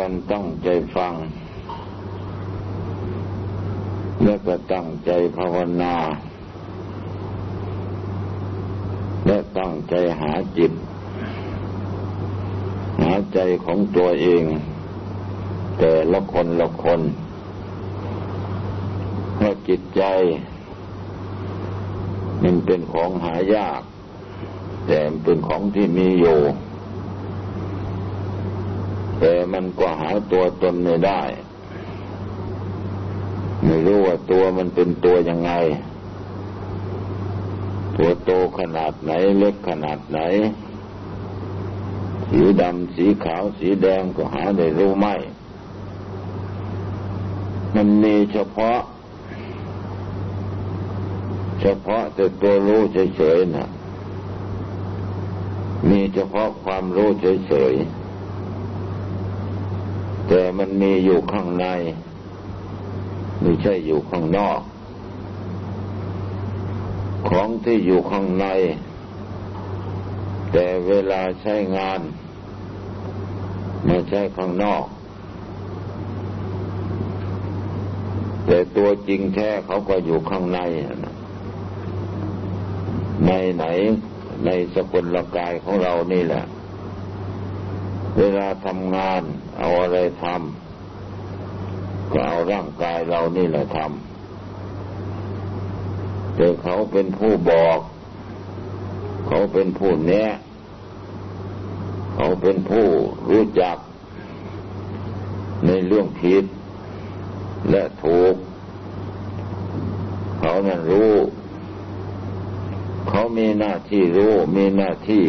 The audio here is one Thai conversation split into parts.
กันตั้งใจฟัง และก็ตั้งใจภาวนา และตั้งใจหาจิต หาใจของตัวเอง แต่ละคนละคนเพราะจิตใจ มันเป็นของหายาก แต่เป็นของที่มีอยู่ แต่มันก็หาตัวตนไม่ได้ ไม่รู้ว่าตัวมันเป็นตัวยังไง ตัวโตขนาดไหน เล็กขนาดไหน สีดำสีขาวสีแดงก็หาได้รู้ไม่ มันมีเฉพาะ เฉพาะแต่ตัวรู้เฉยๆนะมีเฉพาะความรู้เฉยๆ แต่มันมีอยู่ข้างใน ไม่ใช่อยู่ข้างนอก ของที่อยู่ข้างใน แต่เวลาใช้งานไม่ใช่ข้างนอก แต่ตัวจริงแท้เขาก็อยู่ข้างใน ในไหนในสกุลกายของเรานี่แหละ เวลาทำงาน เอาอะไรทำก็เอาร่างกายเรานี่แหละทำแต่เขาเป็นผู้บอก เขาเป็นผู้แนะเขาเป็นผู้รู้จัก ในเรื่องผิดและถูก เขานั้นรู้ เขามีหน้าที่รู้ มีหน้าที่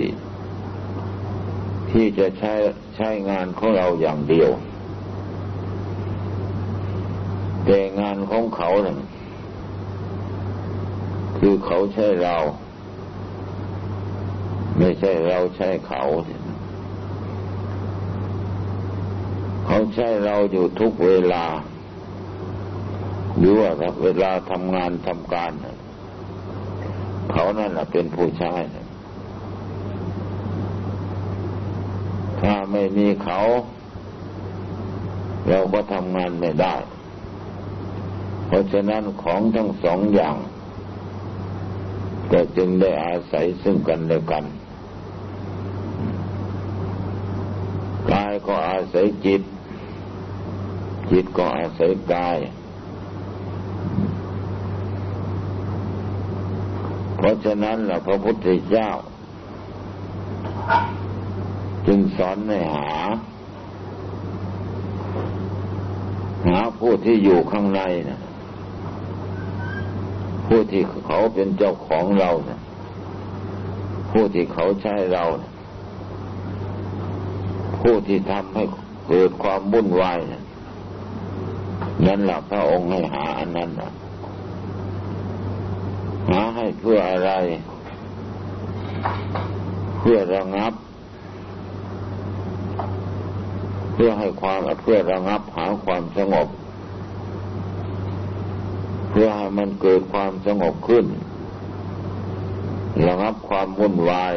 ที่จะใช้ ช้งานของเราอย่างเดียว แต่งานของเขาเนี่ยคือเขาใช้เรา ไม่ใช่เราใช้เขา เขาใช้เราอยู่ทุกเวลา หรือว่าเวลาทำงานทำการ เขานั่นแหละเป็นผู้ใช้ ถ้าไม่มีเขา เราก็ทำงานไม่ได้ เพราะฉะนั้นของทั้งสองอย่าง ก็จึงได้อาศัยซึ่งกันและกันกายก็อาศัยจิต จิตก็อาศัยกาย เพราะฉะนั้นล่ะพระพุทธเจ้า จึงสอนให้หา หาผู้ที่อยู่ข้างในนะผู้ที่เขาเป็นเจ้าของเรานะผู้ที่เขาใช้เรานะผู้ที่ทำให้เกิดความวุ่นวายนะนั่นแหละพระองค์ให้หาอันนั้นนะหาให้เพื่ออะไร เพื่อระงับ เพื่อให้ความเพื่อระงับหาความสงบ เพื่อให้มันเกิดความสงบขึ้น ระงับความวุ่นวาย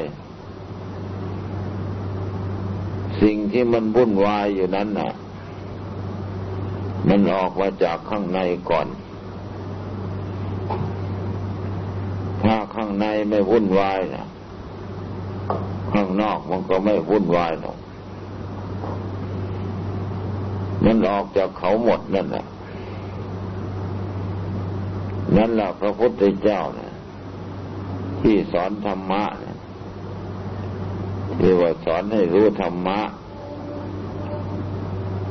สิ่งที่มันวุ่นวายอยู่นั้นน่ะ มันออกมาจากข้างในก่อนถ้าข้างในไม่วุ่นวายนะข้างนอกมันก็ไม่วุ่นวายหรอก มันออกจากเขาหมดนั่นแหละนั่นแหละพระพุทธเจ้าเนะที่สอนธรรมะนะที่ว่าสอนให้รู้ธรรมะ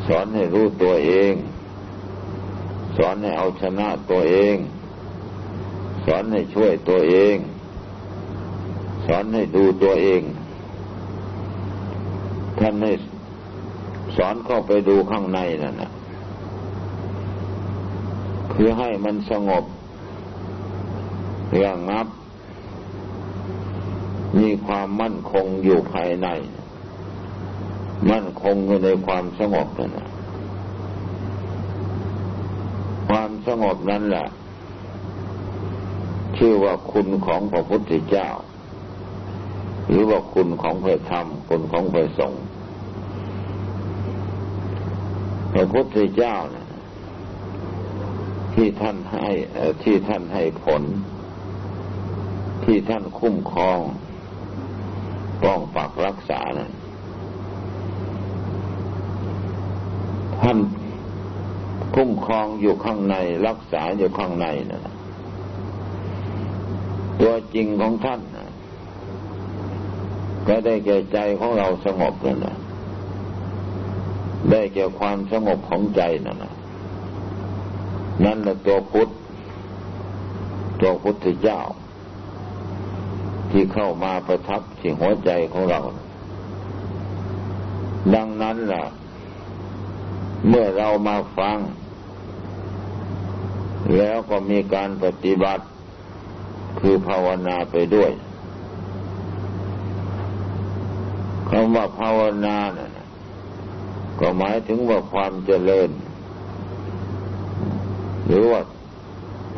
สอนให้รู้ตัวเอง สอนให้เอาชนะตัวเอง สอนให้ช่วยตัวเอง สอนให้ดูตัวเองท่านให้ สอนเข้าไปดูข้างในนั่นนะคือให้มันสงบเระงับ มีความมั่นคงอยู่ภายใน มั่นคงอยู่ในความสงบนั่นนะความสงบนั้นแหละชื่อว่าคุณของพระพุทธเจ้า หรือว่าคุณของพระธรรมคุณของพระสงฆ์ พระพุทธเจ้านะที่ท่านให้ที่ท่านให้ผล ที่ท่านคุ้มครองป้องปักรักษานะท่านคุ้มครองอยู่ข้างในรักษาอยู่ข้างในนะตัวจริงของท่านนะก็ได้แก่ใจของเราสงบแล้วนะ ได้แก่ความสงบของใจนั่นนะนั่นแหละตัวพุทธตัวพุทธเจ้า ที่เข้ามาประทับที่หัวใจของเรา ดังนั้นล่ะ เมื่อเรามาฟัง แล้วก็มีการปฏิบัติคือภาวนาไปด้วยคำว่าภาวนาเนะ่ะ ก็หมายถึงว่าความเจริญ หรือว่า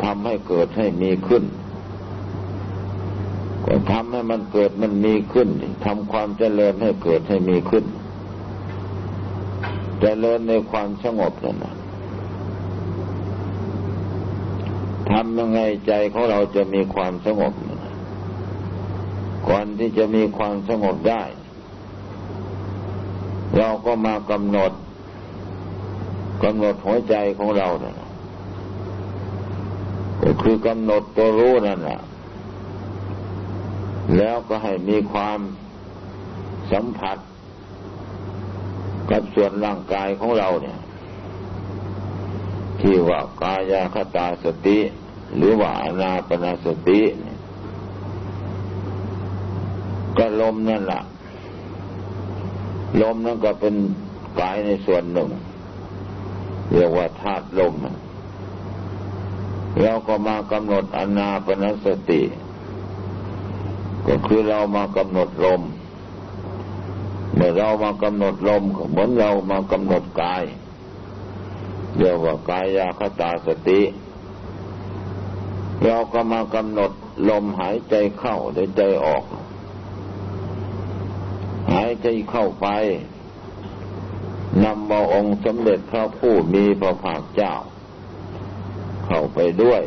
ทำให้เกิดให้มีขึ้น ก็ทำให้มันเกิดมันมีขึ้นทำความเจริญให้เกิดให้มีขึ้น เจริญในความสงบนั่นนะทำยังไงใจของเราจะมีความสงบ ก่อนที่จะมีความสงบได้ เราก็มากำหนดกำหนดหัวใจของเราเนะ่ะก็คือกำหนดตัวรู้นั่นแหละแล้วก็ให้มีความสัมผัส กับส่วนร่างกายของเราเนี่ย ที่ว่ากายาคตาสติ หรือว่าอนาปนาสติก็ลมนั่นแหละ ลมนั่นก็เป็นกายในส่วนหนึ่ง เรียกว่าธาตุลมเราก็มากำหนดอนาปนสติ ก็คือเรามากำหนดลมเมื่อเรามากำหนดลมเหมือนเรามากำหนดกายเรียกว่ากายาคตาสติ เราก็มากำหนดลมหายใจเข้าหรือใจออก หายใจเข้าไปนำมาองค์สมเด็จพระผู้มีพระภาคเจ้า เข้าไปด้วย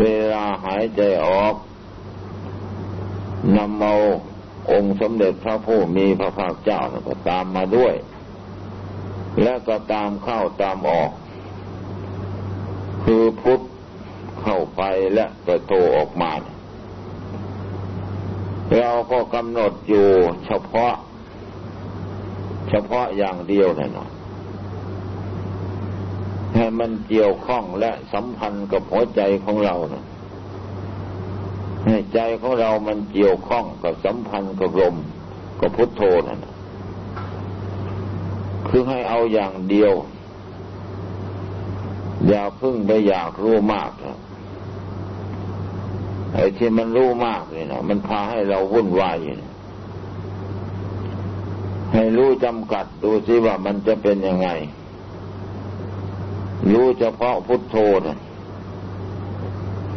เวลาหายใจออกนำเอาองค์สมเด็จพระผู้มีพระภาคเจ้าก็ตามมาด้วย และก็ตามเข้าตามออก คือพุทธเข้าไปและก็โตออกมาเก็กำหนดอยู่เฉพาะ เฉพาะอย่างเดียวน่นะให้มันเกี่ยวข้องและสัมพันธ์กับหัวใจของเรานะให้ใจของเรามันเกี่ยวข้องกับสัมพันธ์กับลมกับพุทโธนั่นคือให้เอาอย่างเดียว อย่าพึ่งไปอยากรู้มากนะ ไอ้ที่มันรู้มากเลยนะมันพาให้เราวุ่นวายอยู่ให้รู้จำกัดดูสิว่ามันจะเป็นยังไง รู้เฉพาะพุทโธนะ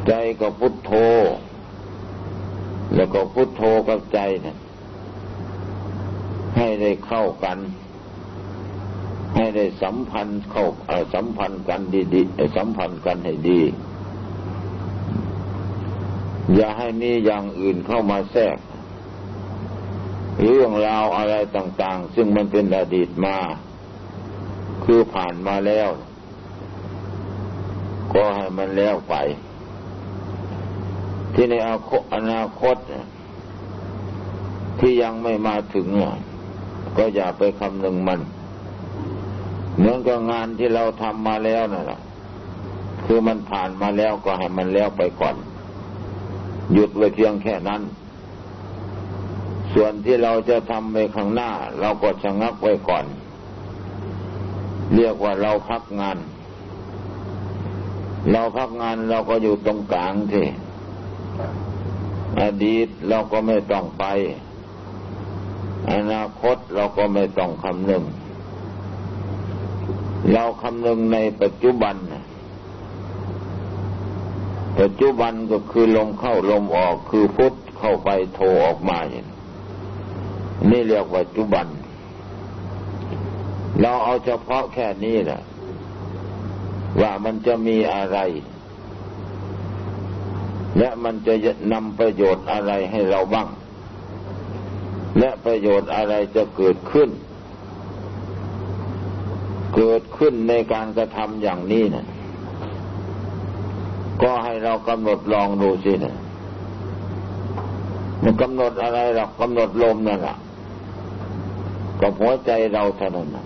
ใจกับพุทโธ แล้วก็พุทโธกับใจนะให้ได้เข้ากัน ให้ได้สัมพันธ์เข้าสัมพันธ์กันดีๆสัมพันธ์กันให้ดี อย่าให้มีอย่างอื่นเข้ามาแทรก เรื่องราวอะไรต่าง ๆ ซึ่งมันเป็นอดีตมา คือผ่านมาแล้ว ก็ให้มันแล้วไป ที่ในอนาคต ที่ยังไม่มาถึง ก็อย่าไปคำนึงมัน เหมือนกับงานที่เราทำมาแล้วนั่นแหละคือมันผ่านมาแล้วก็ให้มันแล้วไปก่อน หยุดไว้เพียงแค่นั้น ส่วนที่เราจะทำไปข้างหน้า เราก็ชะงักไว้ก่อน เรียกว่าเราพักงาน เราพักงานเราก็อยู่ตรงกลางที่อดีตเราก็ไม่ต้องไป อนาคตเราก็ไม่ต้องคำนึง เราคำนึงในปัจจุบัน ปัจจุบันก็คือลมเข้าลมออกคือพุทธเข้าไปโทออกมาอย่างนี่เรียกว่าปัจจุบัน เราเอาเฉพาะแค่นี้แหละว่ามันจะมีอะไร และมันจะนำประโยชน์อะไรให้เราบ้าง และประโยชน์อะไรจะเกิดขึ้น เกิดขึ้นในการกระทำอย่างนี้น่ะ ก็ให้เรากำหนดลองดูสินะมันกำหนดอะไรหรอกกำหนดลมนั่นแหละกับหัวใจเราเท่านั้นนะ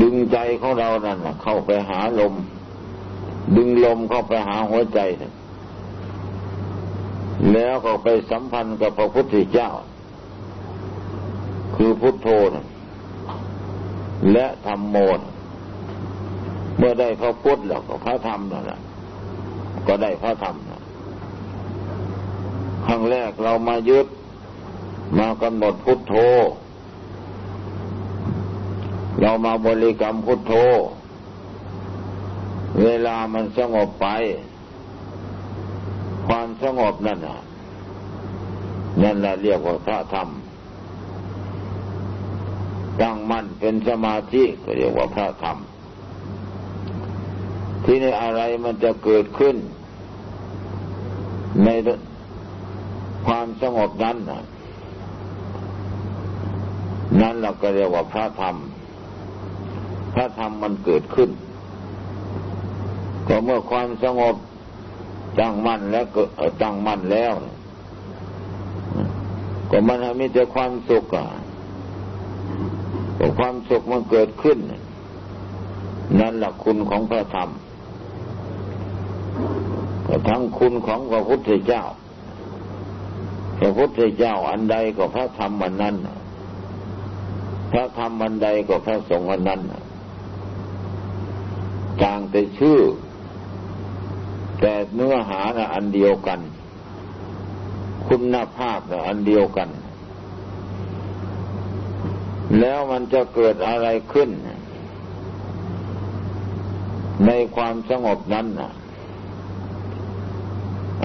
ดึงใจของเรานั่นเข้าไปหาลม ดึงลมเข้าไปหาหัวใจนะแล้วก็ไปสัมพันธ์กับพระพุทธเจ้า คือพุทโธนะและธรรมโมน เมื่อได้พระพุทธแล้วก็พระธรรมนั่นแหละก็ได้พระธรรมนะครั้งแรกเรามายึดมากำหนดพุทโธ เรามาบริกรรมพุทโธ เวลามันสงบไป ความสงบนั่นนะนั่นแหละเรียกว่าพระธรรมตั้งมั่นเป็นสมาธิก็เรียกว่าพระธรรม ที่นี่อะไรมันจะเกิดขึ้น ในความสงบนั้นนั่นเราก็เรียกว่าพระธรรมถ้าธรรมมันเกิดขึ้น ก็เมื่อความสงบตั้งมั่นแล้วก็ตั้งมั่นแล้ว ก็มันมีแต่ความสุขอะความสุขมันเกิดขึ้น นั่นแหละคุณของพระธรรม ก็ทั้งคุณของพระพุทธเจ้า พระพุทธเจ้าอันใดก็พระธรรมอันนั้น พระธรรมอันใดก็พระสงฆ์อันนั้นต่างแต่ชื่อ แต่เนื้อหานะอันเดียวกัน คุณภาพนะอันเดียวกัน แล้วมันจะเกิดอะไรขึ้น ในความสงบนั้นนะ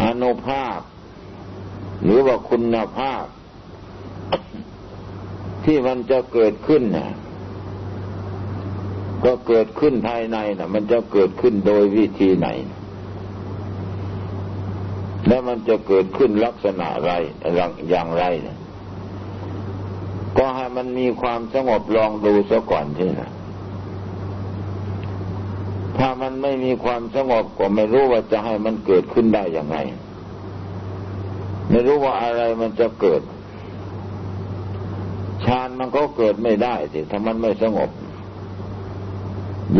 อนุภาพ หรือว่าคุณภาพ ที่มันจะเกิดขึ้นเนะก็เกิดขึ้นภายในนะมันจะเกิดขึ้นโดยวิธีไหน และมันจะเกิดขึ้นลักษณะอะไรอย่างไรนะก็ให้มันมีความสงบลองดูซะก่อนที่นะ ถ้ามันไม่มีความสงบก็ไม่รู้ว่าจะให้มันเกิดขึ้นได้อย่างไง ไม่รู้ว่าอะไรมันจะเกิดฌานมันก็เกิดไม่ได้สิถ้ามันไม่สงบ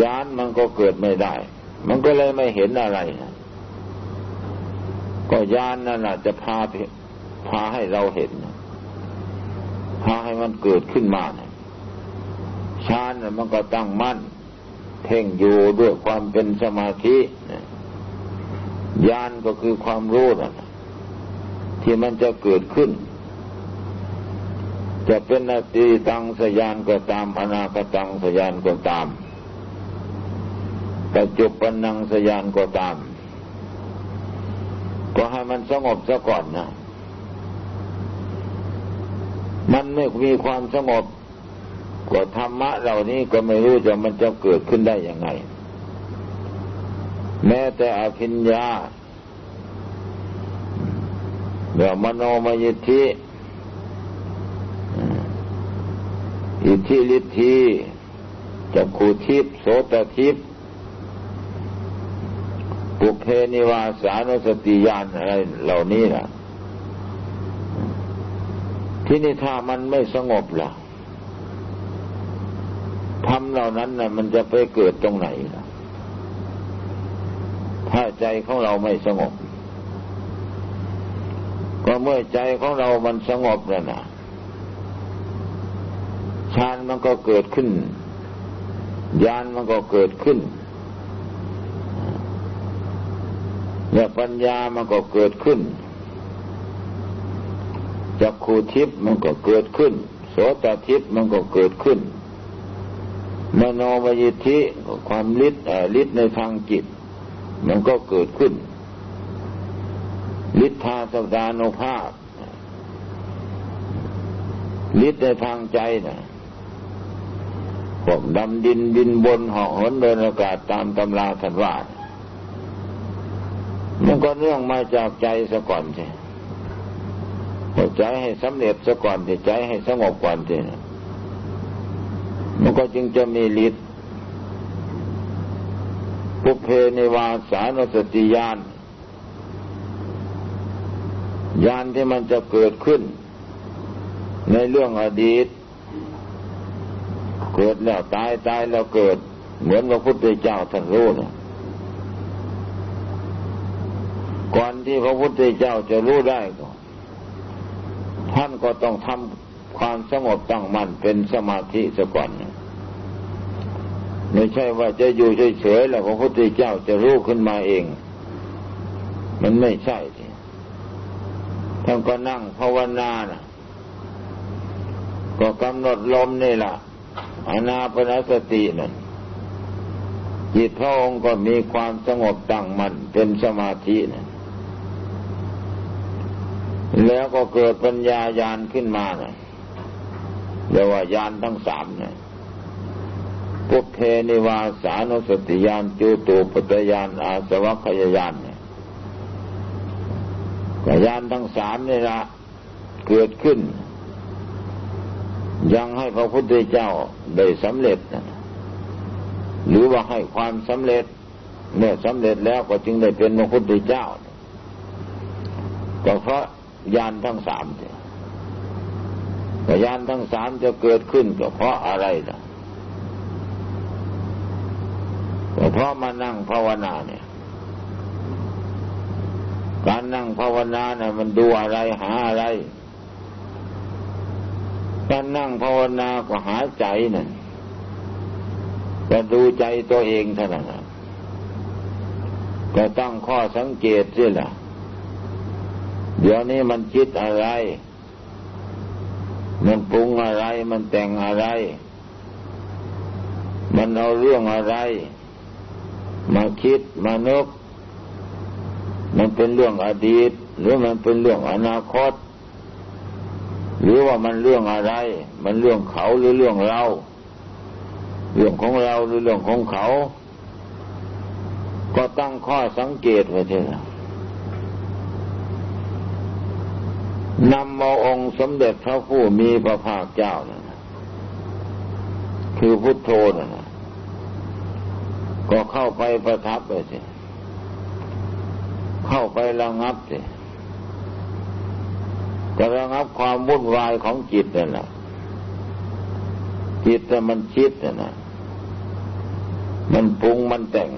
ยานมันก็เกิดไม่ได้ มันก็เลยไม่เห็นอะไร ก็ยานนั่นแหะจะพาพาให้เราเห็น พาให้มันเกิดขึ้นมานะฌานมันก็ตั้งมั่น เพ่งอยู่ด้วยความเป็นสมาธิญาณก็คือความรู้นะที่มันจะเกิดขึ้น จะเป็นนาตีตังสยานก็ตามอนาคตังสยานก็ตามแต่จุปนังสยานก็ตาม ก็ให้มันสงบซะก่อนนะ มันไม่มีความสงบ ก็ธรรมะเหล่านี้ก็ไม่รู้จะมันจะเกิดขึ้นได้ยังไง แม้แต่อภิญญาเดี๋ยวมโนมยิทธิอิทธิฤทธิจักขูทิพโสตทิพปุเพนิวาสานุสติญาณอะไรเหล่านี้นะที่นี่ถ้ามันไม่สงบล่ะ เหล่านั้นนะ่ะมันจะไปเกิดตรงไหนล่ะถ้าใจของเราไม่สงบ ก็เมื่อใจของเรามันสงบแล้วนะฌานมันก็เกิดขึ้นญาณมันก็เกิดขึ้นเนี่ยปัญญามันก็เกิดขึ้นจักขูทิพย์มันก็เกิดขึ้น โสตทิพย์มันก็เกิดขึ้น มโนมยิทธิความลิดลิดในทางจิต มันก็เกิดขึ้นลิทธาสดานุภาพลิดในทางใจนะพวกดำดินบินบนหาะหนเดินอากาศตามตำราสันว่ามันก็เนื่องมาจากใจซะก่อนใช่ใจให้สำเร็จซะก่อนใจให้สงบก่อนใช่ มันก็จึงจะมีฤทธิ์ปุเพนิวาสานสติญาณญาณที่มันจะเกิดขึ้น ในเรื่องอดีต เกิดแล้วตายตายแล้วเกิด เหมือนพระพุทธเจ้าท่านรู้นะก่อนที่พระพุทธเจ้าจะรู้ได้ก็ท่านก็ต้องทำความสงบตั้งมั่นเป็นสมาธิซะก่อน ไม่ใช่ว่าจะอยู่เฉยๆแล้วพระพุทธเจ้าจะรู้ขึ้นมาเอง มันไม่ใช่ท่านก็นั่งภาวนานะก็กำหนดลมนี่ล่ะอนาปนสตินั่นจิตพระองค์ก็มีความสงบตั้งมั่นเป็นสมาธินะแล้วก็เกิดปัญญาญาณขึ้นมานะเรียกว่าญาณทั้งสามนะ พุทเพนิวาสานุสติญาณจูตูปตญาณอาสวัคยญาณเนี่ยญาณทั้งสามนี่ละเกิดขึ้น ยังให้พระพุทธเจ้าได้สำเร็จนะหรือว่าให้ความสำเร็จ เมื่อสำเร็จแล้วก็จึงได้เป็นพระพุทธเจ้า ก็เพราะยานทั้งสามเนี่ยยานทั้งสามจะเกิดขึ้นก็เพราะอะไรละ ก็เพราะมานั่งภาวนาเนี่ย การนั่งภาวนาเนี่ยมันดูอะไรหาอะไรการนั่งภาวนาก็หาใจนั่นก็ดูใจตัวเองเท่านั้นก็ตั้งข้อสังเกตสิล่ะ เดี๋ยวนี้มันคิดอะไร มันปรุงอะไร มันแต่งอะไร มันเอาเรื่องอะไร มาคิดมานึกมันเป็นเรื่องอดีต หรือมันเป็นเรื่องอนาคต หรือว่ามันเรื่องอะไร มันเรื่องเขาหรือเรื่องเรา เรื่องของเราหรือเรื่องของเขา ก็ตั้งข้อสังเกตไว้เถอะนำมาองค์สมเด็จพระผู้มีพระภาคเจ้านะคือพุทโธนะ ก็เข้าไปประทับไปสิเข้าไประงับสิก็ระงับความวุ่นวายของจิตนั่นแหละจิตแต่มันคิดนะมันปรุงมันแต่ง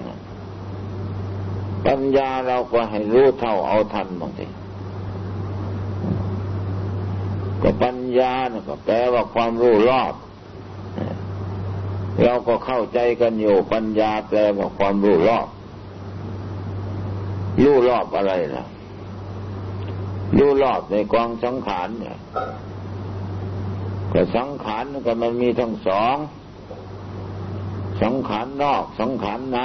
ปัญญาเราก็ให้รู้เท่าเอาทันบางทีก็ปัญญานะก็แปลว่าความรู้รอบ เราก็เข้าใจกันอยู่ปัญญาแปลว่าความรู้รอบ รู้รอบอะไรนะรู้รอบในกองสังขารเนี่ยก็สังขารก็มันมีทั้งสอง สังขารนอก สังขารใน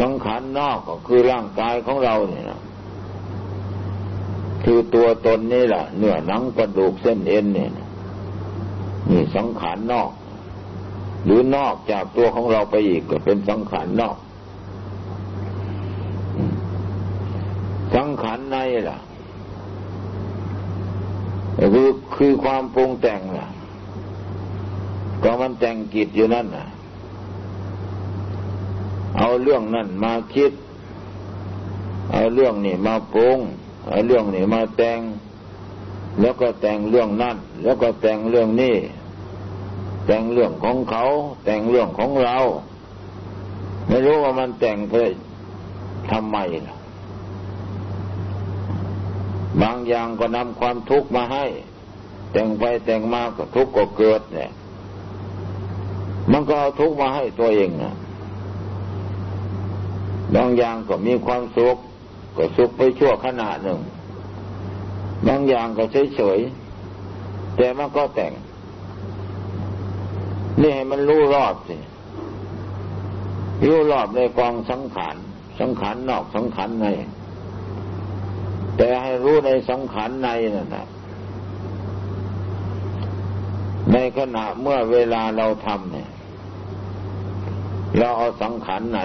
สังขารนอกก็คือร่างกายของเราเนี่ยนะคือตัวตนนี่แหละเนื้อหนังกระดูกเส้นเอ็นเนี่ยนี่ นี่สังขารนอก หรือนอกจากตัวของเราไปอีกก็เป็นสังขารนอก สังขารในล่ะคือคือความปรุงแต่งล่ะ ก็มันแต่งกิจอยู่นั่นน่ะ เอาเรื่องนั่นมาคิด เอาเรื่องนี่มาปรุง เอาเรื่องนี้มาแต่ง แล้วก็แต่งเรื่องนั่นแล้วก็แต่งเรื่องนี้ แต่งเรื่องของเขา แต่งเรื่องของเรา ไม่รู้ว่ามันแต่งเพื่อทำไมล่ะบางอย่างก็นำความทุกข์มาให้ แต่งไปแต่งมาก็ทุกข์ก็เกิดเนี่ย มันก็เอาทุกข์มาให้ตัวเองนะบางอย่างก็มีความสุขก็สุขไปชั่วขณะหนึ่ง บางอย่างก็เฉยเฉยแต่มันก็แต่ง นี่ให้มันรู้รอบสิรู้รอบในกองสังขารสังขารนอกสังขารใน แต่ให้รู้ในสังขารในนั่นนะในขณะเมื่อเวลาเราทำเนี่ย เราเอาสังขารใน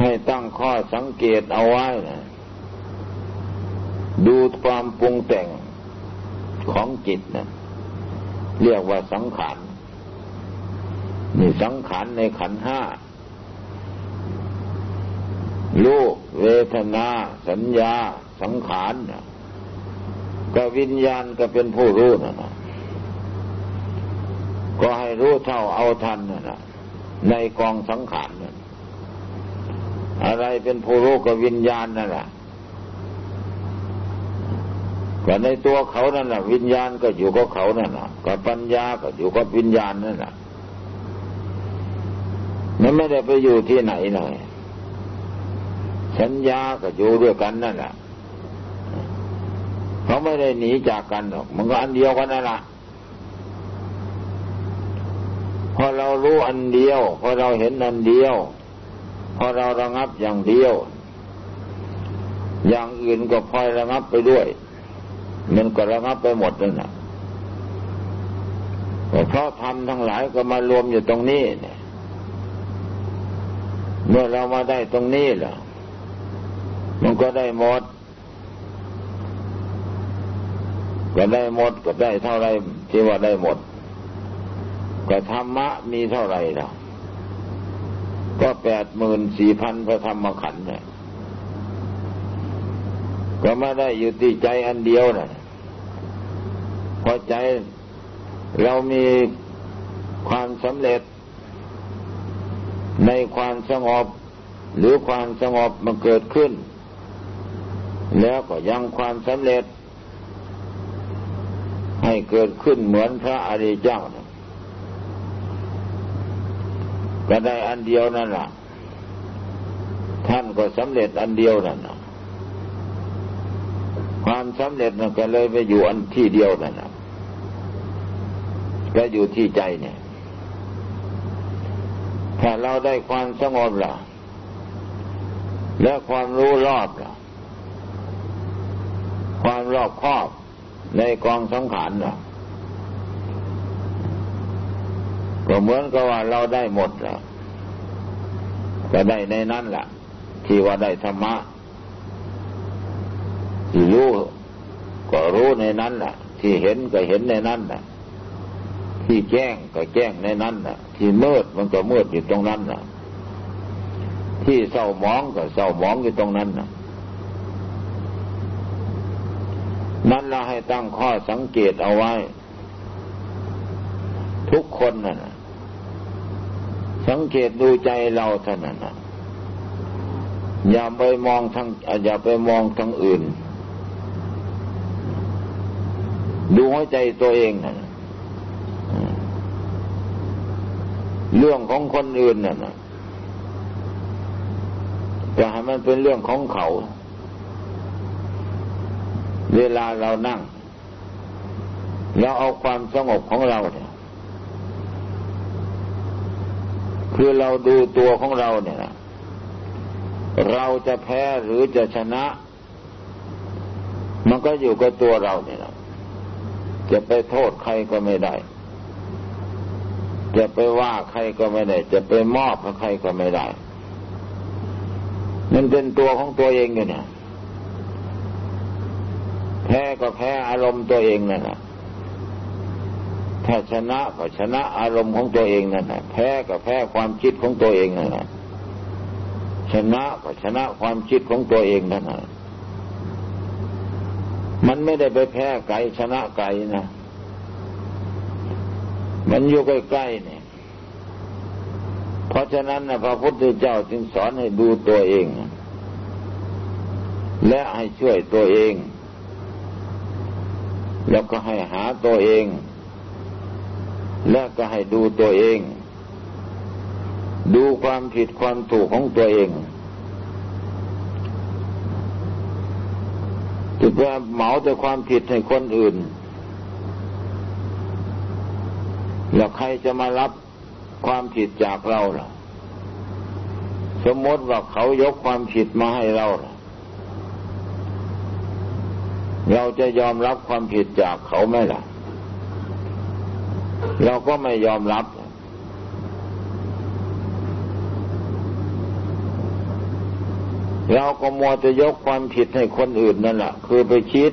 ให้ตั้งข้อสังเกตเอาไว้นะ ดูความปรุงแต่งของจิตนะเรียกว่าสังขารนี่สังขารในขันห้าลูกเวทนา สัญญา สังขารก็วิญญาณก็เป็นผู้รู้นะนะก็ให้รู้เท่าเอาทันนะนะในกองสังขารนั่นอะไรเป็นผู้รู้ก็วิญญาณนั่นแหละ ก็ในตัวเขานั่นแหละวิญญาณก็อยู่กับเขานั่นแหละกับปัญญาก็อยู่กับวิญญาณนั่นแหละมันไม่ได้ไปอยู่ที่ไหนเลยสัญญาก็อยู่ด้วยกันนั่นแหละเขาไม่ได้หนีจากกันหรอกมันก็อันเดียวกันนั่นแหละพอเรารู้อันเดียวพอเราเห็นอันเดียวพอเราระงับอย่างเดียว อย่างอื่นก็พลอยระงับไปด้วย มันก็ระงับไปหมดนั่นแหละเพราะทำทั้งหลายก็มารวมอยู่ตรงนี้เนี่ยเมื่อเรามาได้ตรงนี้แหละมันก็ได้หมด ก็ได้หมดก็ได้เท่าไรที่ว่าได้หมด ก็ธรรมะมีเท่าไรล่ะ ก็แปดหมื่นสี่พันพระธรรมขันธ์เนี่ยก็ม่ได้อยู่ที่ใจอันเดียวนะ่ะ พอใจเรามีความสำเร็จ ในความสงบ หรือความสงบมันเกิดขึ้น แล้วก็ยังความสำเร็จ ให้เกิดขึ้นเหมือนพระอริยเจ้านะก็ได้อันเดียวนั่นแหละท่านก็สำเร็จอันเดียวนั่นนะความสำเร็จนั่นก็เลยไปอยู่อันที่เดียวนั่นนะ ก็อยู่ที่ใจเนี่ย ถ้าเราได้ความสงบล่ะ และความรู้รอบล่ะ ความรอบครอบในกองสังขารล่ะ ก็เหมือนกับว่าเราได้หมดล้วก็ได้ในนั้นแหละที่ว่าได้ธรรมะที่รู้ก็รู้ในนั้นแหละที่เห็นก็เห็นในนั้นแหละ ที่แจ้งก็แจ้งในนั้นแหละที่มืดมันก็มืดอยู่ตรงนั้นแหละที่เศร้ามองก็เศร้ามองอยู่ตรงนั้นนะนั่นเราให้ตั้งข้อสังเกตเอาไว้ ทุกคนนะ่ะสังเกตดูใจเราเท่านั้นนะอย่าไปมองทางอย่าไปมองทางอื่น ดูหัวใจตัวเองน่ะ เรื่องของคนอื่นน่ะจะให้มันเป็นเรื่องของเขา เวลาเรานั่งแล้วเอาความสงบของเราเนี่ยคือเราดูตัวของเราเนี่ยเราจะแพ้หรือจะชนะ มันก็อยู่กับตัวเราเนี่ยนะจะไปโทษใครก็ไม่ได้ จะไปว่าใครก็ไม่ได้ จะไปมอบใครก็ไม่ได้ มันเป็นตัวของตัวเองอยู่เนี่ยแพ้ก็แพ้อารมณ์ตัวเองนั่นแหละถ้าชนะก็ชนะอารมณ์ของตัวเองนั่นแหละแพ้ก็แพ้ความคิดของตัวเองนั่นแหละชนะก็ชนะความคิดของตัวเองนั่นแหละมันไม่ได้ไปแพ้ไก่ชนะไก่นะ มันอยู่ใกล้ๆเนี่ย เพราะฉะนั้นนะพระพุทธเจ้าจึงสอนให้ดูตัวเอง และให้ช่วยตัวเอง แล้วก็ให้หาตัวเอง และก็ให้ดูตัวเอง ดูความผิดความถูกของตัวเองจะไปเหมาแต่ความผิดให้คนอื่น แล้วใครจะมารับความผิดจากเราล่ะ สมมติว่าเขายกความผิดมาให้เราล่ะ เราจะยอมรับความผิดจากเขาไหมล่ะ เราก็ไม่ยอมรับ เราก็มัวจะยกความผิดให้คนอื่นนั่นแหละคือไปคิด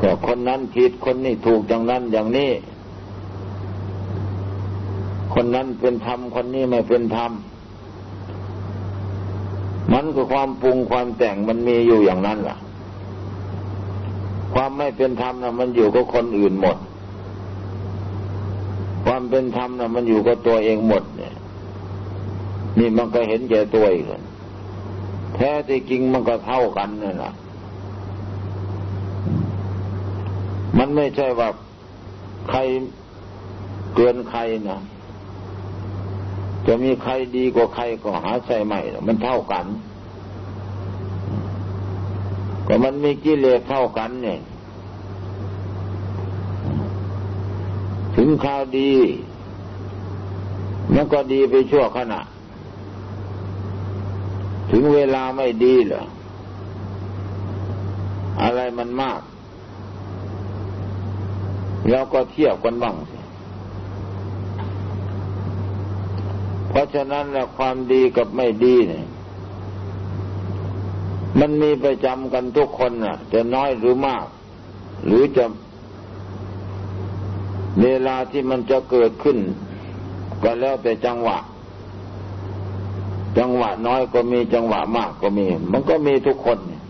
ก็คนนั้นผิดคนนี้ถูกอย่างนั้นอย่างนี้ คนนั้นเป็นธรรมคนนี้ไม่เป็นธรรมมันก็ความปรุงความแต่งมันมีอยู่อย่างนั้นล่ะ ความไม่เป็นธรรมนะมันอยู่กับคนอื่นหมด ความเป็นธรรมนะมันอยู่กับตัวเองหมด เนี่ย นี่มันก็เห็นแก่ตัวอีกแท้ที่จริงมันก็เท่ากันนั่นะมันไม่ใช่ว่าใครเกินใครนะ จะมีใครดีกว่าใครก็หาใช่ไหมมันเท่ากัน ก็มันมีกิเลสเท่ากันเนี่ย ถึงข่าวดี มันก็ดีไปชั่วขณะ ถึงเวลาไม่ดีเหรอ อะไรมันมาก แล้วก็เทียบกันบ้างสิเพ ราะฉะนั้นแล้วความดีกับไม่ดีเนี่ยมันมีประจำกันทุกคนน่ะ จะน้อยหรือมาก หรือจะเวลาที่มันจะเกิดขึ้น ก็แล้วแต่จังหวะ จังหวะน้อยก็มีจังหวะมากก็มี มันก็มีทุกคนเนี่ย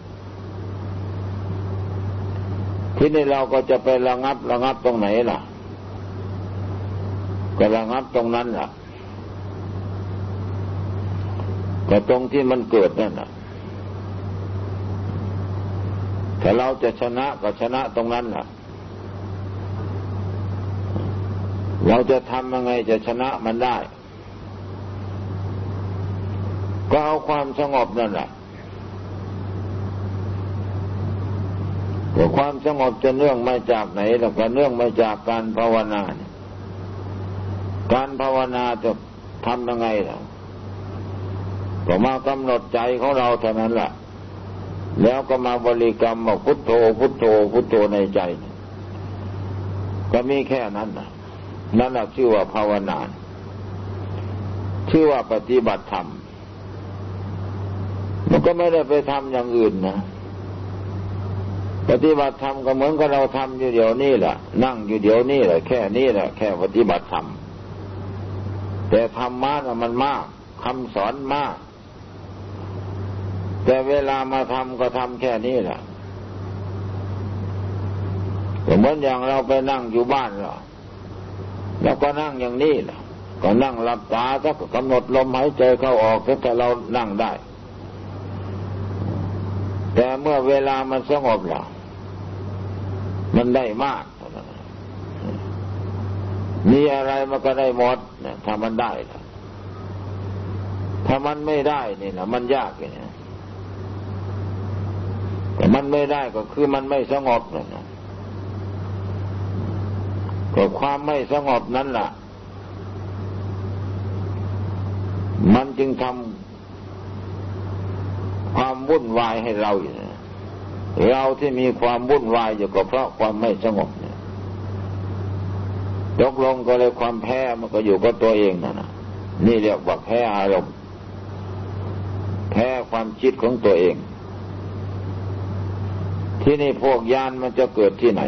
ที่นี่เราก็จะไประงับระงับตรงไหนล่ะ ก็ระงับตรงนั้นล่ะ ก็ตรงที่มันเกิดนั่นน่ะถ้าเราจะชนะก็ชนะตรงนั้นล่ะเราจะทำยังไงจะชนะมันได้ ก็เอาความสงบนั่นแหละแต่ความสงบจะเนื่องมาจากไหนแล้วก็เนื่องมาจากการภาวนา การภาวนาจะทำยังไงล่ะ ก็มากำหนดใจของเราเท่านั้นแหละแล้วก็มาบริกรรมบอกพุทโธ พุทโธ พุทโธในใจ ก็มีแค่นั้นนะนั่นแหละชื่อว่าภาวนาชื่อว่าปฏิบัติธรรม มันก็ไม่ได้ไปทำอย่างอื่นนะ ปฏิบัติธรรมก็เหมือนกับเราทำอยู่เดี๋ยวนี้แหละนั่งอยู่เดี๋ยวนี้แหละแค่นี้แหละแค่ปฏิบัติธรรมแต่ธรรมะมันมากคำสอนมาก แต่เวลามาทำก็ทำแค่นี้แหละเหมือนอย่างเราไปนั่งอยู่บ้านเราแล้วก็นั่งอย่างนี้แหละก็นั่งหลับตาก็กำหนดลมหายใจเข้าออกแต่เรานั่งได้ แต่เมื่อเวลามันสงบแล้วมันได้มาก มีอะไรมันก็ได้หมดถ้ามันได้ถ้ามันไม่ได้นี่นะมันยากเลยนะ แต่มันไม่ได้ก็คือมันไม่สงบนะก็ความไม่สงบนั้นล่ะ มันจึงทำความวุ่นวายให้เราอยู่นะเราที่มีความวุ่นวายอยู่ก็เพราะความไม่สงบเนี่ยยกลงก็เลยความแพ้มันก็อยู่กับตัวเองนั่นนะนี่เรียกว่าแพ้อารมณ์ แพ้ความคิดของตัวเอง ที่นี่พวกยานมันจะเกิดที่ไหน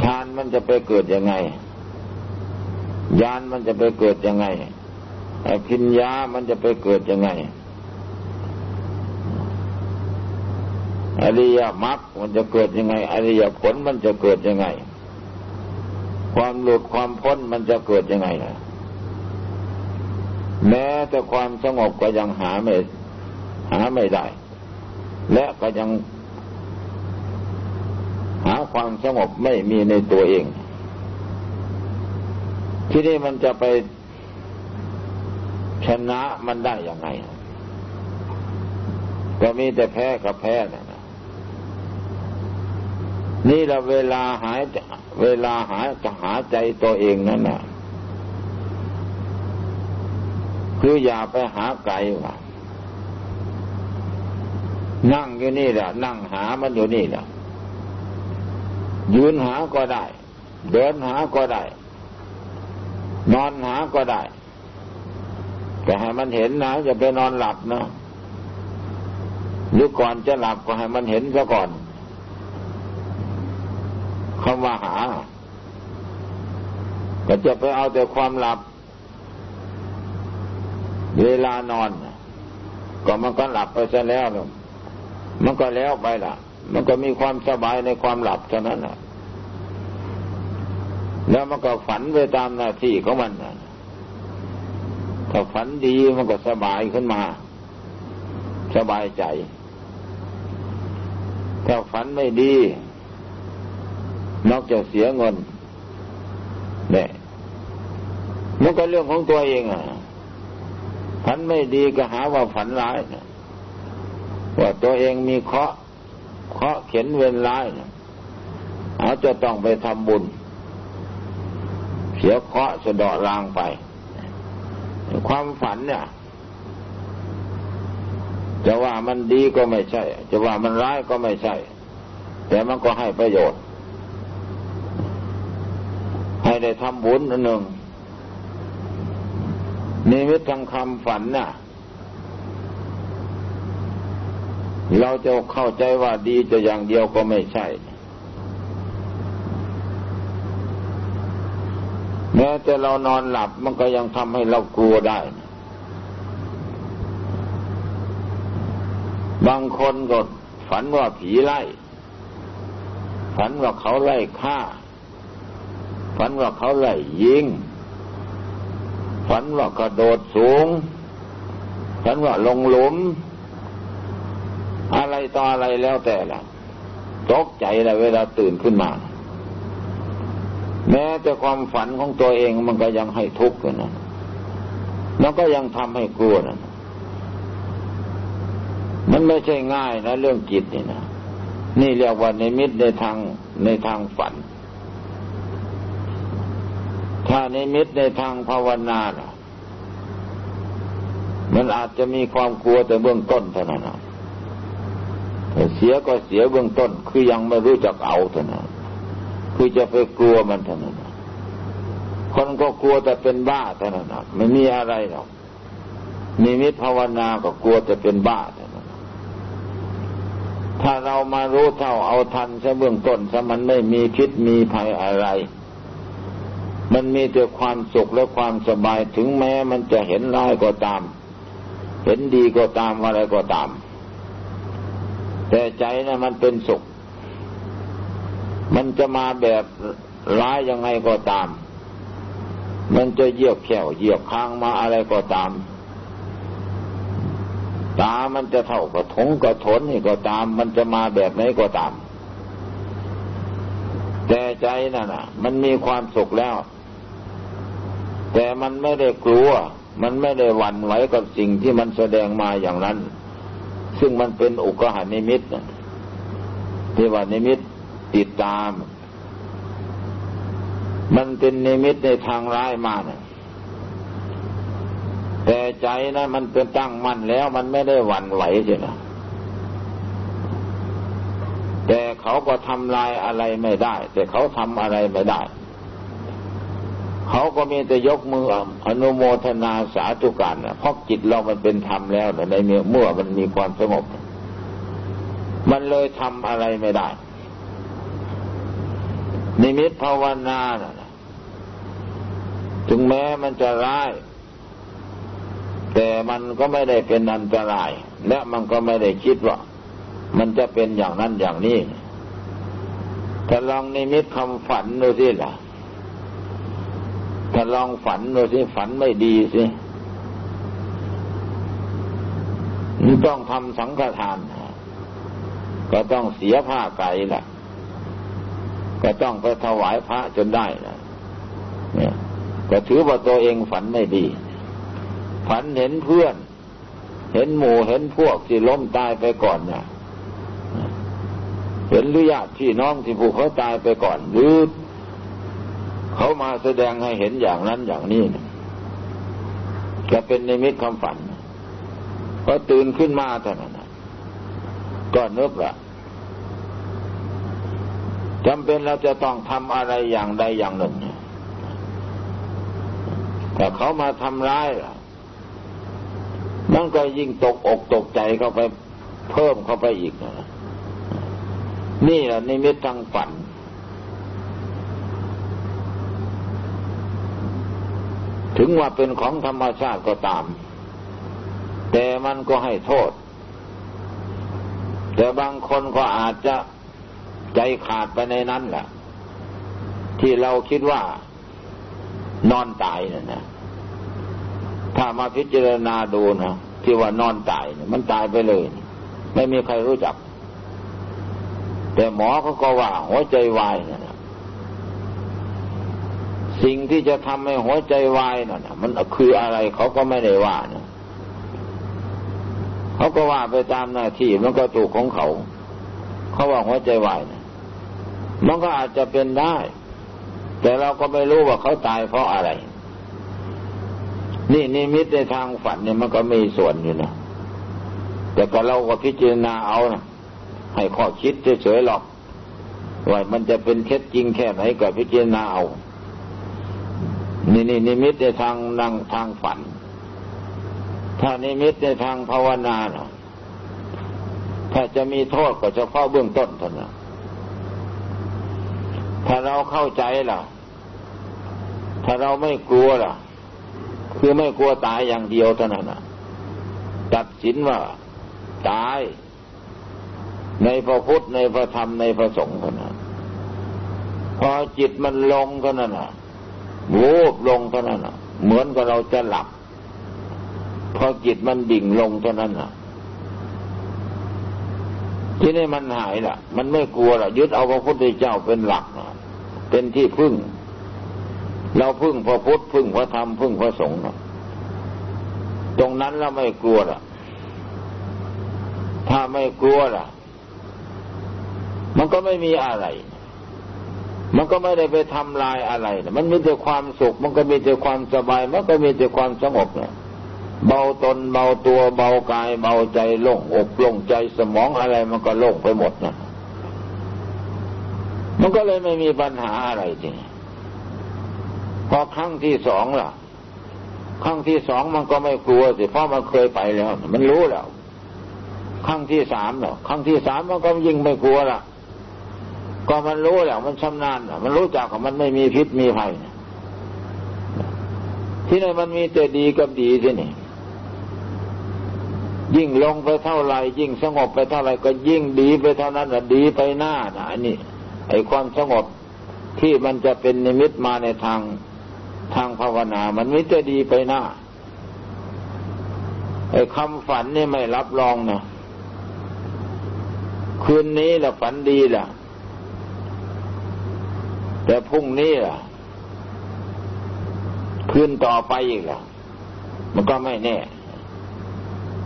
ฌานมันจะไปเกิดยังไง ยานมันจะไปเกิดยังไงอภิญญามันจะไปเกิดยังไง อริยมรรคมันจะเกิดยังไง อริยผลมันจะเกิดยังไง ความหลุดความพ้นมันจะเกิดยังไงล่ะแม้แต่ความสงบก็ยังหาไม่หาไม่ได้ และก็ยัง หาความสงบไม่มีในตัวเอง ที่นี่มันจะไปชนะมันได้ยังไง ก็มีแต่แพ้กับแพ้นะนี่เราเวลาหายเวลาหายจะหาใจตัวเองนั่นนะคืออย่าไปหาไกลว่านั่งอยู่นี่แหละนั่งหามันอยู่นี่แหละ ยืนหาก็ได้ เดินหาก็ได้ นอนหาก็ได้ แต่ให้มันเห็นนะอย่าไปนอนหลับนะหรือก่อนจะหลับก็ให้มันเห็นซะก่อนคำว่าหา ก็จะไปเอาแต่ความหลับ เวลานอน ก็มันก็หลับไปซะแล้ว มันก็แล้วไปล่ะ มันก็มีความสบายในความหลับเท่านั้นแหละแล้วมันก็ฝันไปตามหน้าที่ของมันถ้าฝันดีมันก็สบายขึ้นมา สบายใจ ถ้าฝันไม่ดี นอกจากเสียเงินเนี่ยมันก็เรื่องของตัวเองอะฝันไม่ดีก็หาว่าฝันร้ายว่าตัวเองมีเคราะห์ เคราะห์เข็นเวรร้ายเอาจะต้องไปทำบุญ เสียเคราะห์สะดาะรางไป ความฝันเนี่ย จะว่ามันดีก็ไม่ใช่ จะว่ามันร้ายก็ไม่ใช่ แต่มันก็ให้ประโยชน์ ให้ได้ทำบุญอันหนึ่งนิมิตทางคำฝันน่ะ เราจะเข้าใจว่าดีจะอย่างเดียวก็ไม่ใช่ แม้แต่เรานอนหลับมันก็ยังทำให้เรากลัวได้ บางคนก็ฝันว่าผีไล่ ฝันว่าเขาไล่ฆ่า ฝันว่าเขาไล่ยิง ฝันว่ากระโดดสูง ฝันว่าลงหลุม ต่ออะไรแล้วแต่ละตกใจเลยเวลาตื่นขึ้นมา แม้แต่ความฝันของตัวเองมันก็ยังให้ทุกข์นะมันก็ยังทำให้กลัวนะมันไม่ใช่ง่ายนะ เรื่องจิตนี่นะนี่เรียกว่าในมิตในทางในทางฝัน ถ้าในมิตในทางภาวนาล่ะมันอาจจะมีความกลัวแต่เบื้องต้นเท่านั้น เสียก็เสียเบื้องต้น คือยังไม่รู้จักเอาเท่านั้นคือจะไปกลัวมันเท่านั้นคนก็กลัวแต่เป็นบ้าเท่านั้นไม่มีอะไรหรอกมีมิตภาวนาก็กลัวแต่เป็นบ้าเท่านั้นถ้าเรามารู้เท่าเอาทันซะเบื้องต้นซะมันไม่มีพิษมีภัยอะไร มันมีแต่ความสุขและความสบายถึงแม้มันจะเห็นร้ายก็ตาม เห็นดีก็ตามอะไรก็ตาม แต่ใจนะ่ะมันเป็นสุข มันจะมาแบบร้ายยังไงก็ตาม มันจะเยียบแขวเยียบค้างมาอะไรก็ตาม ตามันจะเท่ากระทงกระทนนี่ก็ตาม มันจะมาแบบไหนก็ตาม แต่ใจนั่นน่ะ มันมีความสุขแล้ว แต่มันไม่ได้กลัว มันไม่ได้หวั่นไหวกับสิ่งที่มันแสดงมาอย่างนั้น ซึ่งมันเป็นอุกหานิมิตที่ว่านิมิตติดตาม มันเป็นนิมิตในทางร้ายมานะแต่ใจนะมันเป็นตั้งมั่นแล้วมันไม่ได้หวั่นไหวใช่ไหมแต่เขาก็ทำลายอะไรไม่ได้ แต่เขาทำอะไรไม่ได้ เขาก็มีแต่ยกมืออนุโมทนาสาธุการนะเพราะจิตเรามันเป็นธรรมแล้วในเมื่อมันมีความสงบ มันเลยทำอะไรไม่ได้ นิมิตภาวนาถึงแม้มันจะร้าย แต่มันก็ไม่ได้เป็นอันตราย และมันก็ไม่ได้คิดว่า มันจะเป็นอย่างนั้นอย่างนี้ถ้าลองนิมิตคำฝันดูสิล่ะ ถ้าลองฝันดูสิฝันไม่ดีสิต้องทำสังฆทาน ก็ต้องเสียผ้าไก่ล่ะก็ต้องไปถวายพระจนได้นะเนี่ยก็ถือว่าตัวเองฝันไม่ดี ฝันเห็นเพื่อน เห็นหมู่เห็นพวกที่ล้มตายไปก่อนเนี่ยเห็นหรือญาติพี่น้องที่ผูกเขาตายไปก่อนหรือ เขามาแสดงให้เห็นอย่างนั้นอย่างนี้จะเป็นในมิตคำฝันพอตื่นขึ้นมาเท่านั้นก็นึกละจำเป็นเราจะต้องทำอะไรอย่างใดอย่างหนึ่งแต่เขามาทำร้ายล่ะมันก็ยิ่งตกอกตกใจเข้าไปเพิ่มเข้าไปอีกนะนี่แหละนิมิตทางฝัน ถึงว่าเป็นของธรรมชาติก็ตาม แต่มันก็ให้โทษ แต่บางคนก็อาจจะใจขาดไปในนั้นแหละที่เราคิดว่านอนตายนั่นนะถ้ามาพิจารณาดูนะที่ว่านอนตายมันตายไปเลย ไม่มีใครรู้จัก แต่หมอเขาก็ว่าหัวใจวายนะ สิ่งที่จะทำให้หัวใจวายนั่นมันคืออะไรเขาก็ไม่ได้ว่านะเขาก็ว่าไปตามหน้าที่มันก็ถูกของเขา เขาว่าหัวใจวายนะมันก็อาจจะเป็นได้ แต่เราก็ไม่รู้ว่าเขาตายเพราะอะไร นี่นิมิตในทางฝันเนี่ยมันก็มีส่วนอยู่นะแต่ก็เราก็พิจารณาเอานะให้ข้อคิดเฉยๆหรอกว่ามันจะเป็นเท็จจริงแค่ไหนก็พิจารณาเอา นี่นี่นิมิตในทางนังทางฝัน ถ้านิมิตในทางภาวนานะถ้าจะมีโทษก็เฉพาะเบื้องต้นเท่านั้นถ้าเราเข้าใจล่ะ ถ้าเราไม่กลัวล่ะ คือไม่กลัวตายอย่างเดียวเท่านั้นตัดสินว่าตายในพระพุทธในพระธรรมในพระสงฆ์เท่านั้นพอจิตมันลงเท่านั้นอะ วูบลงเท่านั้นอะ เหมือนกับเราจะหลับ พอจิตมันดิ่งลงเท่านั้นอะ ที่นี่มันหายล่ะ มันไม่กลัวล่ะ ยึดเอาพระพุทธเจ้าเป็นหลักเป็นที่พึ่ง เราพึ่งพระพุทธพึ่งพระธรรมพึ่งพระสงฆ์ตรงนั้นเราไม่กลัวล่ะ ถ้าไม่กลัวล่ะ มันก็ไม่มีอะไร มันก็ไม่ได้ไปทำลายอะไรนะมันมีแต่ความสุข มันก็มีแต่ความสบาย มันก็มีแต่ความสงบเนี่ยเบาตนเบาตัวเบากาย เบาใจโล่งอกโล่งใจสมองอะไรมันก็โล่งไปหมดนะมันก็เลยไม่มีปัญหาอะไรจริงพอครั้งที่สองล่ะ ครั้งที่สองมันก็ไม่กลัวสิเพราะมันเคยไปแล้ว มันรู้แล้ว ครั้งที่สามเนาะครั้งที่สามมันก็ยิ่งไม่กลัวล่ะ ก็มันรู้แล้วมันชำนาญมันรู้จักว่ามันไม่มีพิษมีภัยที่ไหนมันมีแต่ดีกับดีที่นี่ ยิ่งลงไปเท่าไรยิ่งสงบไปเท่าไรก็ยิ่งดีไปเท่านั้นอะดีไปหน้านะนี่ไอ้ความสงบที่มันจะเป็นนิมิตมาในทางทางภาวนา มันไม่จะดีไปหน้าไอ้คำฝันนี่ไม่รับรองนะคืนนี้ละฝันดีล่ะ แต่พรุ่งนี้ล่ะคืนต่อไปอีกล่ะ มันก็ไม่แน่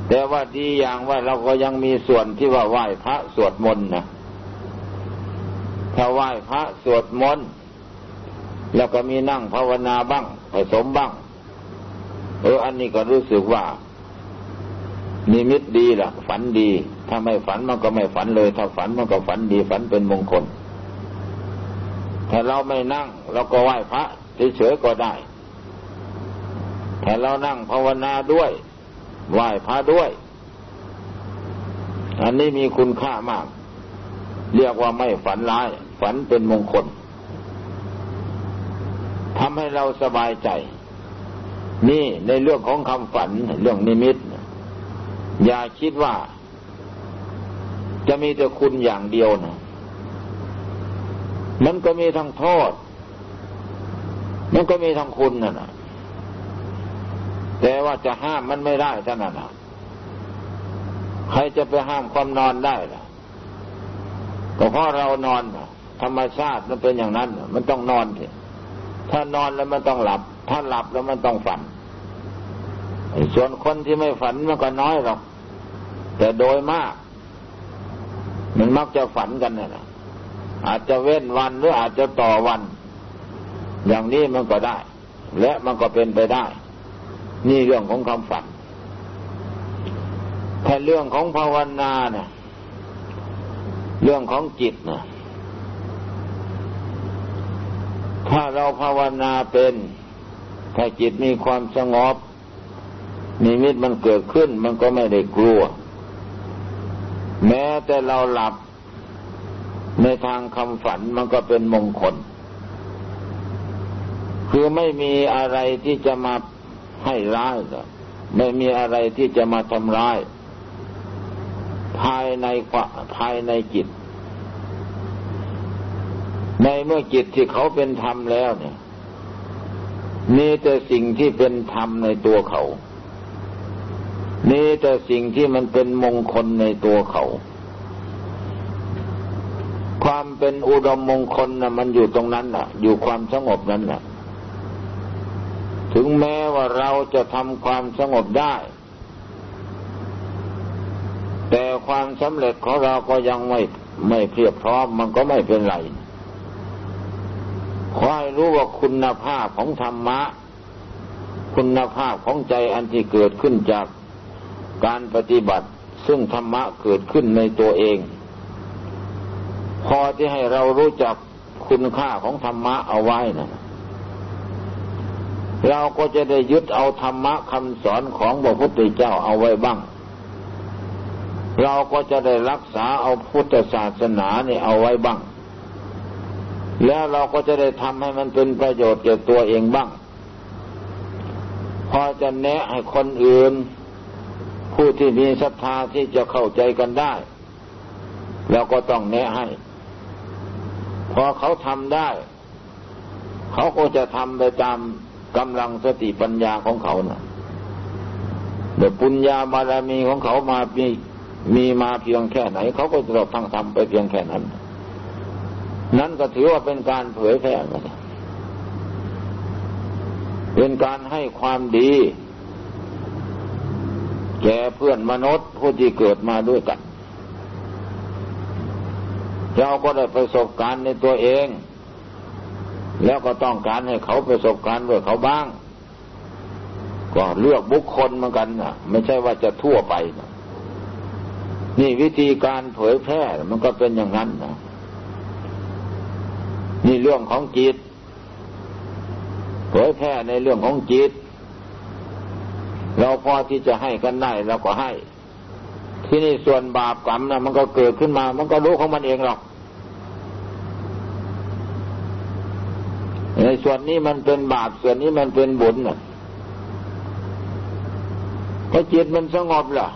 แต่ว่าดีอย่างว่าเราก็ยังมีส่วนที่ว่าไหว้พระสวดมนต์นะถ้าไหว้พระสวดมนต์แล้วก็มีนั่งภาวนาบ้างผสมบ้าง เออ อันนี้ก็รู้สึกว่า นิมิตดีล่ะ ฝันดี ถ้าไม่ฝันมันก็ไม่ฝันเลย ถ้าฝันมันก็ฝันดี ฝันเป็นมงคล ถ้าเราไม่นั่ง เราก็ไหว้พระเฉยๆก็ได้ถ้าเรานั่งภาวนาด้วย ไหว้พระด้วย อันนี้มีคุณค่ามาก เรียกว่าไม่ฝันร้าย ฝันเป็นมงคลทำให้เราสบายใจ นี่ในเรื่องของคำฝันเรื่องนิมิต อย่าคิดว่า จะมีแต่คุณอย่างเดียวนะ มันก็มีทั้งโทษ มันก็มีทั้งคุณนะนะแต่ว่าจะห้ามมันไม่ได้ท่านนนะใครจะไปห้ามความนอนได้ล่ะก็เพราะเรานอนธรรมชาติมันเป็นอย่างนั้น มันต้องนอนเถอะถ้านอนแล้วมันต้องหลับ ถ้าหลับแล้วมันต้องฝัน ส่วนคนที่ไม่ฝันมันก็น้อยหรอก แต่โดยมาก มันมักจะฝันกันนะ อาจจะเว้นวันหรืออาจจะต่อวัน อย่างนี้มันก็ได้ และมันก็เป็นไปได้ นี่เรื่องของคำฝันถ้าเรื่องของภาวนาเนี่ยเรื่องของจิตเนี่ยถ้าเราภาวนาเป็นถ้าจิตมีความสงบนิมิตมันเกิดขึ้นมันก็ไม่ได้กลัว แม้แต่เราหลับ ในทางคำฝันมันก็เป็นมงคล คือไม่มีอะไรที่จะมาให้ร้ายไม่มีอะไรที่จะมาทำร้าย ภายในภายในจิต ในเมื่อจิตที่เขาเป็นธรรมแล้วเนี่ย มีแต่สิ่งที่เป็นธรรมในตัวเขามีแต่สิ่งที่มันเป็นมงคลในตัวเขา ความเป็นอุดมมงคลนะมันอยู่ตรงนั้นน่ะ อยู่ความสงบนั้นน่ะ ถึงแม้ว่าเราจะทำความสงบได้ แต่ความสำเร็จของเราก็ยังไม่ไม่เพียบพร้อมมันก็ไม่เป็นไรขอให้รู้ว่าคุณภาพของธรรมะ คุณภาพของใจอันที่เกิดขึ้นจากการปฏิบัติ ซึ่งธรรมะเกิดขึ้นในตัวเอง พอที่ให้เรารู้จักคุณค่าของธรรมะเอาไว้นะเราก็จะได้ยึดเอาธรรมะคำสอนของพระพุทธเจ้าเอาไว้บ้าง เราก็จะได้รักษาเอาพุทธศาสนาเนี่ยเอาไว้บ้าง แล้วเราก็จะได้ทำให้มันเป็นประโยชน์แก่ตัวเองบ้าง พอจะแนะให้คนอื่น ผู้ที่มีศรัทธาที่จะเข้าใจกันได้ แล้วก็ต้องแนะให้ พอเขาทำได้ เขาก็จะทำไปตามกำลังสติปัญญาของเขานะ่ะเดี๋ยวปุญญาบารมีของเขามามีมีมาเพียงแค่ไหน เขาก็จะต้งทำไปเพียงแค่นั้น นั้นก็ถือว่าเป็นการเผยแพร่เป็นการให้ความดี แก่เพื่อนมนุษย์ผู้ที่เกิดมาด้วยกัน เราก็ได้ประสบการณ์ในตัวเอง แล้วก็ต้องการให้เขาประสบการณ์ด้วยเขาบ้าง ก็เลือกบุคคลเหมือนกันนะไม่ใช่ว่าจะทั่วไปนะนี่วิธีการเผยแพร่มันก็เป็นอย่างนั้นนะนี่เรื่องของจิต เผยแพร่ในเรื่องของจิต เราพอที่จะให้กันได้เราก็ให้ ที่นี่ส่วนบาปกรรมนะมันก็เกิดขึ้นมา มันก็รู้ของมันเองหรอก ในส่วนนี้มันเป็นบาปส่วนนี้มันเป็นบุญนะถ้าจิตมันสงบล่ะ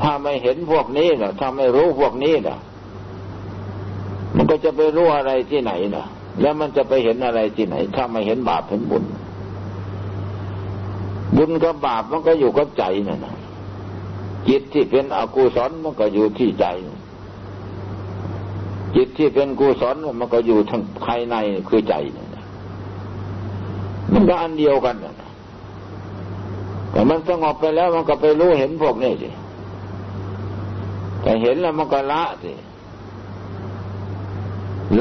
ถ้าไม่เห็นพวกนี้นะถ้าไม่รู้พวกนี้นะมันก็จะไปรู้อะไรที่ไหนนะแล้วมันจะไปเห็นอะไรที่ไหน ถ้าไม่เห็นบาปเห็นบุญบุญกับบาปมันก็อยู่กับใจนั่นนะ จิตที่เป็นอกุศลมันก็อยู่ที่ใจ จิตที่เป็นกุศลมันก็อยู่ทางภายในคือใจมันก็อันเดียวกันแต่มันสงบไปแล้วมันก็ไปรู้เห็นพวกนี้สิแต่เห็นแล้วมันก็ละสิ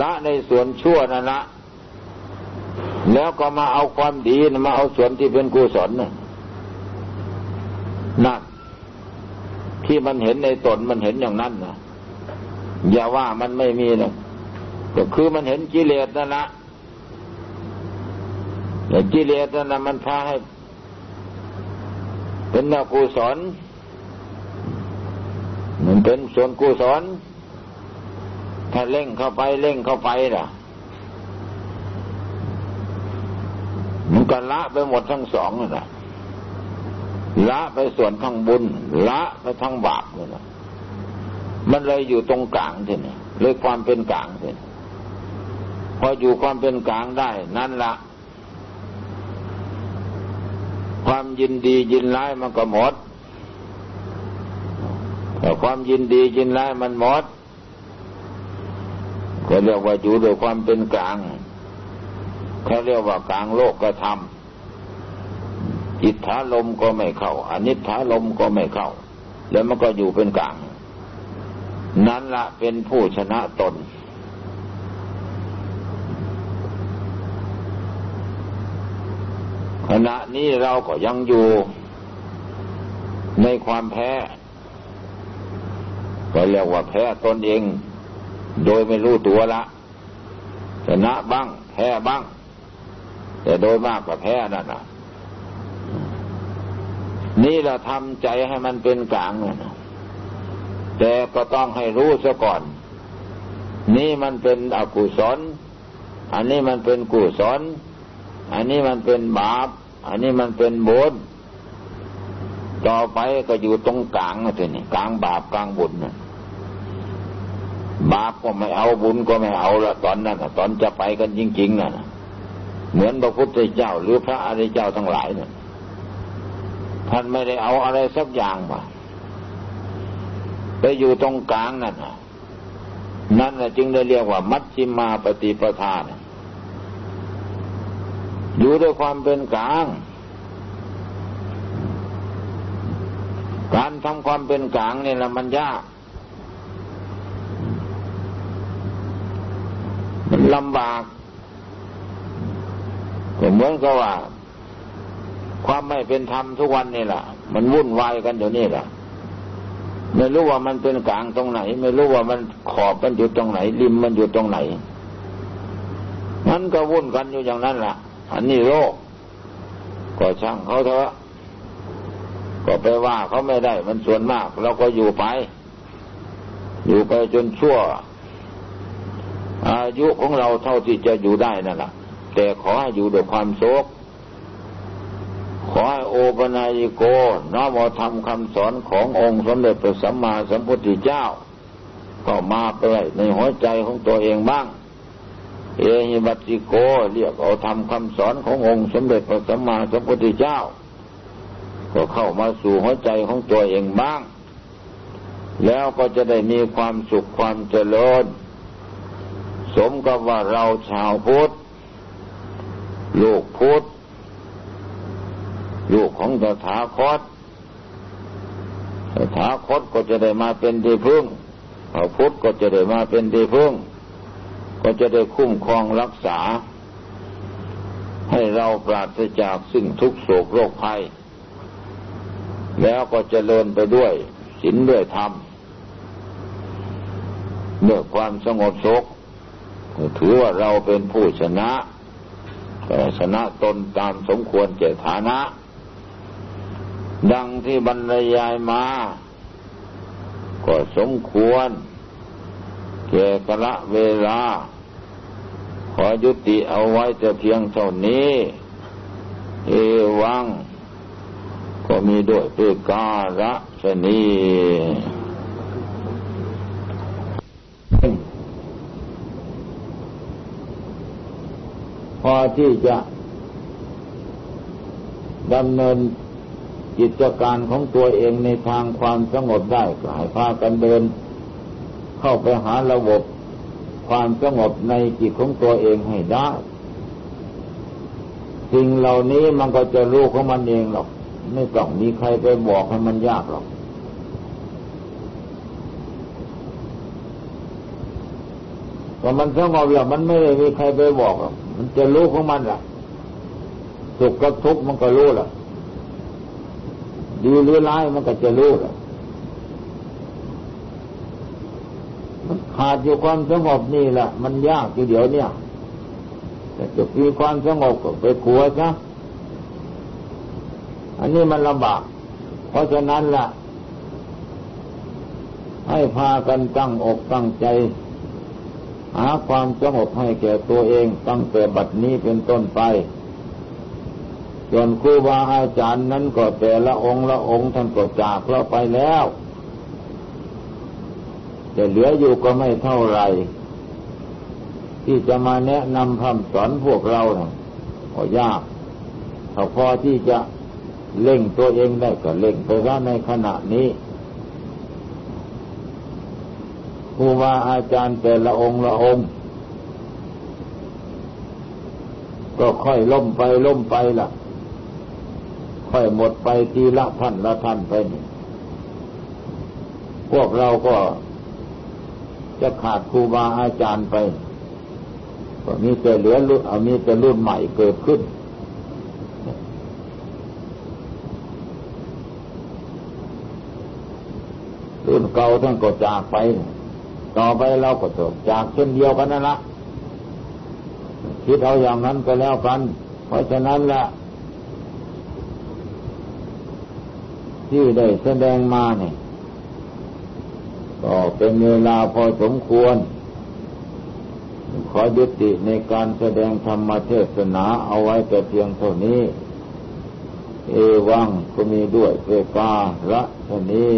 ละในส่วนชั่วนั่นละแล้วก็มาเอาความดีมาเอาส่วนที่เป็นกุศลนั่นนั่น ที่มันเห็นในตนมันเห็นอย่างนั้นนะอย่าว่ามันไม่มีนะก็คือมันเห็นกิเลสนั่นละแต่กิเลสนั่นนะมันพาให้ เป็นนกุศลมันเป็นส่วนกุศลถ้าเล่งเข้าไปเล่งเข้าไปล่ะมันก็ละไปหมดทั้งสองนะ ละไปส่วนทั้งบุญ ละไปทั้งบาปเลยนะมันเลยอยู่ตรงกลางทีนี่เลยความเป็นกลางทีพออยู่ความเป็นกลางได้ นั่นละความยินดียินร้ายมันก็หมดแต่ความยินดียินร้ายมันหมดก็เรียกว่าอยู่โดยความเป็นกลางเขาเรียกว่ากลางโลกกระทำ อิทธาลมก็ไม่เข้าอนิถาลมก็ไม่เข้า แล้วมันก็อยู่เป็นกลาง นั้นละเป็นผู้ชนะตน ขณะนี้เราก็ยังอยู่ในความแพ้ ก็เรียกว่าแพ้ตนเอง โดยไม่รู้ตัวละชนะบ้าง แพ้บ้าง แต่โดยมากก็แพ้นั่นนะ นี่เราทำใจให้มันเป็นกลางนะแต่ก็ต้องให้รู้ซะก่อน นี่มันเป็นอกุศล อันนี้มันเป็นกุศล อันนี้มันเป็นบาป อันนี้มันเป็นบุญ ต่อไปก็อยู่ตรงกลางนะทีนี้กลางบาปกลางบุญนะบาปก็ไม่เอาบุญก็ไม่เอาละตอนนั้นตอนจะไปกันจริงๆนะเหมือนพระพุทธเจ้าหรือพระอริยเจ้าทั้งหลายนะ ท่านไม่ได้เอาอะไรสักอย่างมาไปอยู่ตรงกลางนั่นนั่นแหละจึงได้เรียกว่า มัชชิมาปฏิปทานอยู่ด้วยความเป็นกลาง การทำความเป็นกลางนี่แหละมันยาก มันลำบากก็เหมือนกับว่า ความไม่เป็นธรรมทุกวันนี่แหละมันวุ่นวายกันอยู่นี่แหละไม่รู้ว่ามันเป็นกลางตรงไหน ไม่รู้ว่ามันขอบมันอยู่ตรงไหน ริมมันอยู่ตรงไหน มันก็วุ่นกันอยู่อย่างนั้นล่ะ อันนี้โลกก็ช่างเขาเถอะก็ไปว่าเขาไม่ได้ มันส่วนมากเราก็อยู่ไป อยู่ไปจนชั่ว อายุของเราเท่าที่จะอยู่ได้นั่นแหละแต่ขอให้อยู่ด้วยความโศก ขอให้โอปนายโก น้อมเอาทำคำสอนขององค์สมเด็จพระสัมมาสัมพุทธเจ้า ก็มาไปในหัวใจของตัวเองบ้าง เอหิบัติโกเรียกเอาทำคำสอนขององค์สมเด็จพระสัมมาสัมพุทธเจ้า ก็เข้ามาสู่หัวใจของตัวเองบ้าง แล้วก็จะได้มีความสุขความเจริญ สมกับว่าเราชาวพุทธลูกพุทธ ลูกของตถาคตตถาคตก็จะได้มาเป็นที่พึ่งพระพุทธก็จะได้มาเป็นที่พึ่ง ก็จะได้คุ้มครองรักษา ให้เราปราศจากสิ่งทุกโศกโรคภัย แล้วก็เจริญไปด้วยศีลด้วยธรรมเมื่อความสงบสุขถือว่าเราเป็นผู้ชนะชนะตนตามสมควรเจตฐานะ ดังที่บรรยายมา ก็สมควรเกกละเวลา ขอยุติเอาไว้จะเพียงเท่านี้ เอวัง ก็มีด้วยเพื่อการะชนีพอที่จะดำเนิน กิจการของตัวเองในทางความสงบได้ก็ให้พากันเดิน เข้าไปหาระบบความสงบในจิตของตัวเองให้ได้ สิ่งเหล่านี้มันก็จะรู้ของมันเองหรอก ไม่ต้องมีใครไปบอกให้มันยากหรอกแต่มันสงบแล้วมันไม่ได้มีใครไปบอกหรอกมันจะรู้ของมันล่ะ สุขกับทุกข์มันก็รู้ล่ะ ดีหรือร้ายมันก็จะรู้ล่ะมันขาดอยู่ความสงบนี่แหละมันยากอยู่เดี๋ยวเนี่ยแต่จะมีความสงบก็ไปขัวซะอันนี้มันลำบาก เพราะฉะนั้นล่ะ ให้พากันตั้งอกตั้งใจ หาความสงบให้แก่ตัวเองตั้งแต่บัดนี้เป็นต้นไป ส่วนครูบาอาจารย์นั้นก็แต่ละองค์ละองค์ท่านก็จากเราไปแล้วแต่เหลืออยู่ก็ไม่เท่าไรที่จะมาแนะนำคำสอนพวกเรานะก็ยากถ้าพอที่จะเล่งตัวเองได้ก็เล่งไปว่าในขณะนี้ครูบาอาจารย์แต่ละองค์ละองค์ก็ค่อยล่มไปล่มไปล่ะ ค่อยหมดไปทีละท่านละท่านไปนี่พวกเราก็จะขาดครูบาอาจารย์ไป ก็มีแต่เหลือรุ่นเอมีแต่รุ่นใหม่เกิดขึ้น รุ่นเก่าท่านก็จากไป ต่อไปเราก็จบจากเช่นเดียวกันนั่นละคิดเอาอย่างนั้นก็แล้วกัน เพราะฉะนั้นละ ที่ได้แสดงมาเนี่ยก็เป็นเวลาพอสมควร ขอยุติในการแสดงธรรมเทศนาเอาไว้แต่เพียงเท่านี้ เอวังก็มีด้วยเพื่อการละเท่านี้